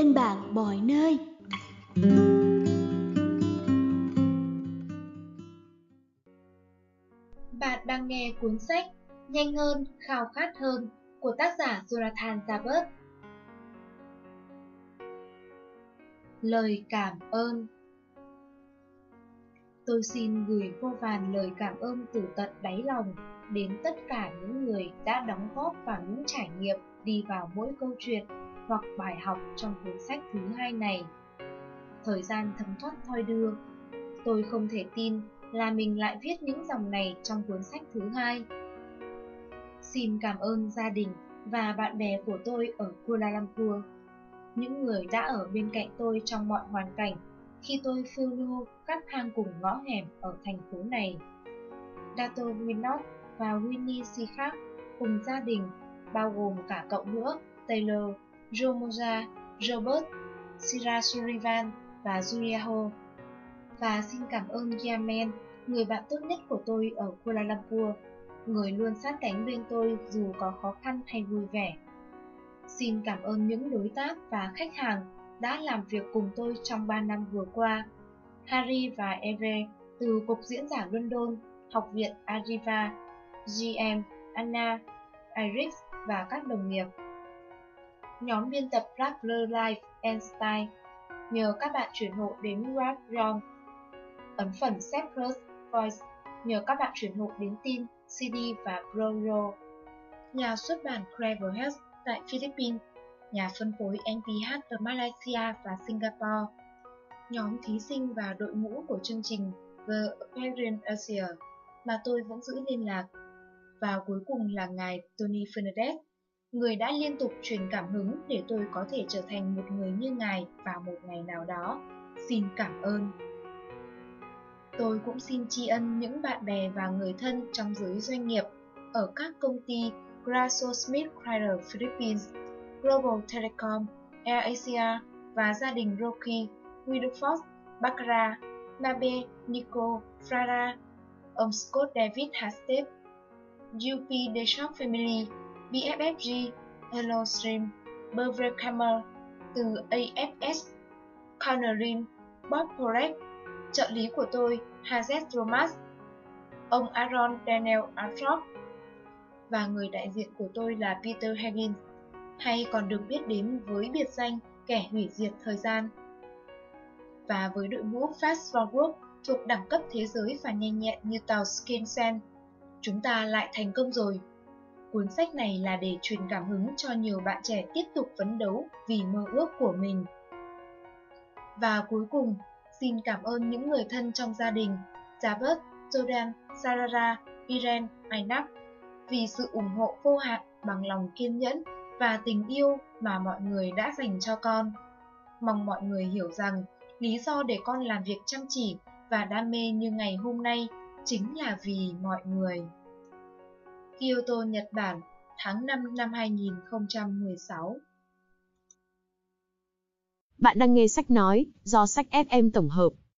bên bạn mọi nơi. Bạn đang nghe cuốn sách Nhanh hơn, khao khát hơn của tác giả Jonathan Zabert. Lời cảm ơn Tôi xin gửi vô vàn lời cảm ơn từ tận đáy lòng đến tất cả những người đã đóng góp vào những trải nghiệm đi vào mỗi câu chuyện hoặc bài học trong cuốn sách thứ hai này. Thời gian thấm thoát thoi đưa, tôi không thể tin là mình lại viết những dòng này trong cuốn sách thứ hai. Xin cảm ơn gia đình và bạn bè của tôi ở Kuala Lumpur, những người đã ở bên cạnh tôi trong mọi hoàn cảnh khi tôi phiêu lưu các hang cùng ngõ hẻm ở thành phố này. Dato Winot và Winnie Seakhác cùng gia đình, bao gồm cả cậu nữa, Taylor, Jomoja, Robert, Sira Sullivan và Julia Ho. Và xin cảm ơn Yamen, người bạn tốt nhất của tôi ở Kuala Lumpur, người luôn sát cánh bên tôi dù có khó khăn hay vui vẻ. Xin cảm ơn những đối tác và khách hàng đã làm việc cùng tôi trong 3 năm vừa qua. Harry và Eve từ Cục Diễn giả London, Học viện Arriva, GM, Anna, Iris và các đồng nghiệp. Nhóm biên tập Rappler Life and Style nhờ các bạn chuyển hộ đến Rap Wrong. Ấn phẩm Plus Voice. Nhờ các bạn chuyển hộ đến tin, CD và Broro. Nhà xuất bản Cleverhead tại Philippines. Nhà phân phối NPH ở Malaysia và Singapore, nhóm thí sinh và đội ngũ của chương trình The Aquarian Asia mà tôi vẫn giữ liên lạc, và cuối cùng là ngài Tony Fernandez, người đã liên tục truyền cảm hứng để tôi có thể trở thành một người như ngài vào một ngày nào đó. Xin cảm ơn. Tôi cũng xin tri ân những bạn bè và người thân trong giới doanh nghiệp ở các công ty GlaxoSmithKline Philippines Global Telecom, AirAsia và gia đình Rocky, Widowford, Baccarat, Mabe, Nico, Frara, ông Scott David Hastep, UP Deshop Family, BFFG, Hello Stream, Beverly Camel, từ AFS, Connerim, Bob Porek, trợ lý của tôi, Hazet Romas, ông Aaron Daniel Arthrop và người đại diện của tôi là Peter Higgins hay còn được biết đến với biệt danh kẻ hủy diệt thời gian. Và với đội ngũ Fast Forward thuộc đẳng cấp thế giới và nhanh nhẹn như tàu Skinsen, chúng ta lại thành công rồi. Cuốn sách này là để truyền cảm hứng cho nhiều bạn trẻ tiếp tục phấn đấu vì mơ ước của mình. Và cuối cùng, xin cảm ơn những người thân trong gia đình, Jabert, Jordan, Sarara, Irene, Ainab, vì sự ủng hộ vô hạn bằng lòng kiên nhẫn và tình yêu mà mọi người đã dành cho con. Mong mọi người hiểu rằng lý do để con làm việc chăm chỉ và đam mê như ngày hôm nay chính là vì mọi người. Kyoto, Nhật Bản, tháng 5 năm 2016 Bạn đang nghe sách nói do sách FM tổng hợp.